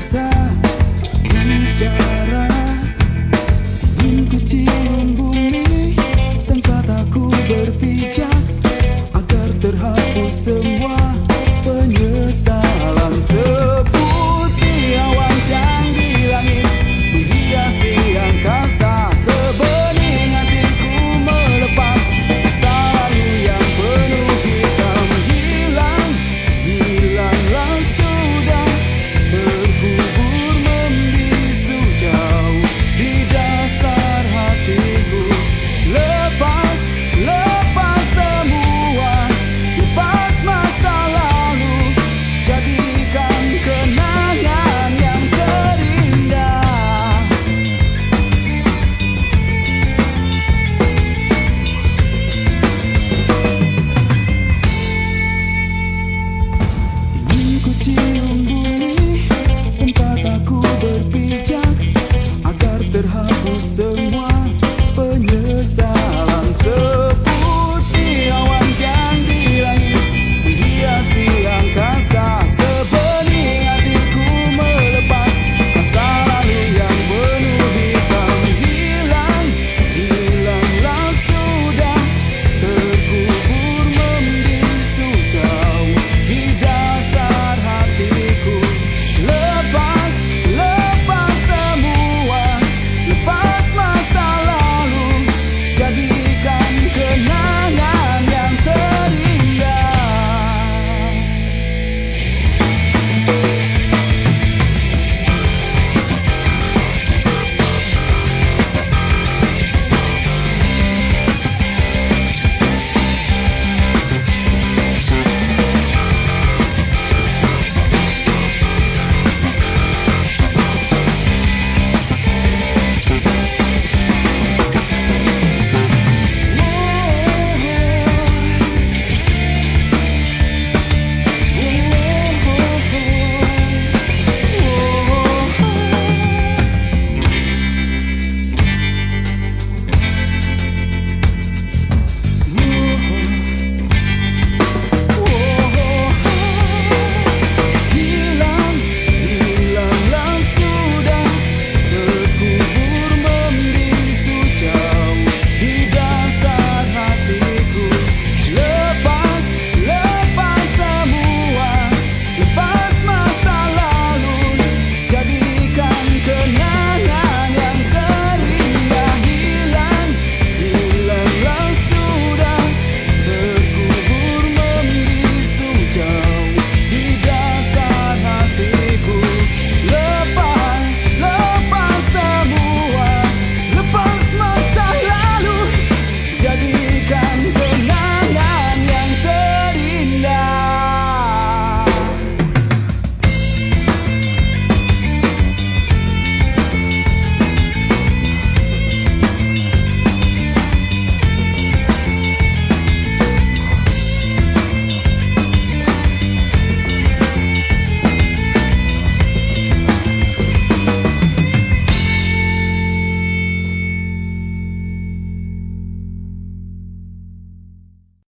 bisa bicara. Ingin ku cium